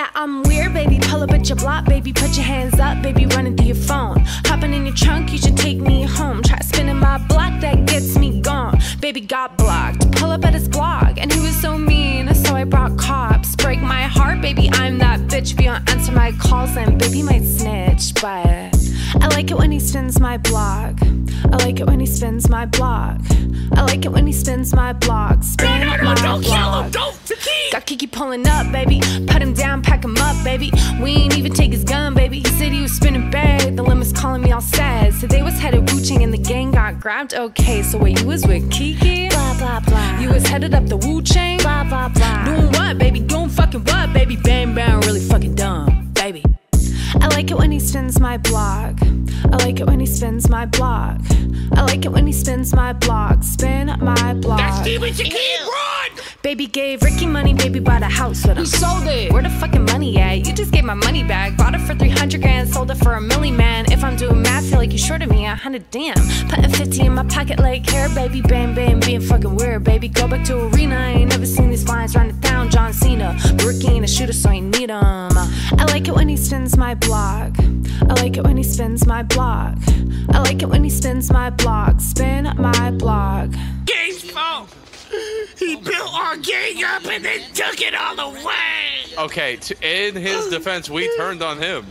Yeah, I'm weird, baby. Pull up at your block, baby. Put your hands up, baby. Running through your phone. Hopping in your trunk, you should take me home. Try spinning my block, that gets me gone. Baby got blocked. Pull up at his blog, and he was so mean, so I brought cops. Break my heart, baby. I'm that bitch. Be on answer my calls, then baby might snitch. But I like it when he spins my block. I like it when he spins my block. I like it when he spins my block. Spin my don't kill him! Don't! Got Kiki pulling up, baby. Put him baby. We ain't even take his gun, baby. He said he was spinning bad. The limo's calling me all sad. So they was headed Wu Chang and the gang got grabbed. Okay, so wait, you was with Kiki? Blah, blah, blah. You was headed up the Wu Chang? Blah, blah, blah. Doing what, baby? Doing fucking what, baby? Bang, bang, really fucking dumb, baby. I like it when he spins my blog. I like it when he spins my blog. I like it when he spins my blog. Spin my blog. That's Steven Shaquille! Run! Baby gave Ricky money, baby bought a house with him. He sold it! Where the fucking money at? Sold it for a milli, man. If I'm doing math, feel like you shorted me a hundred damn. Putting 50 in my pocket like hair, baby. bam, bam, being fucking weird, baby. Go back to arena. I ain't never seen these lines run it down. John Cena. But Ricky ain't a shooter, so I need him. I like it when he spins my blog. I like it when he spins my blog. I like it when he spins my blog. Spin my blog. Gang's fault! He built our gang up and then took it all away! Okay, to, in his defense, we turned on him.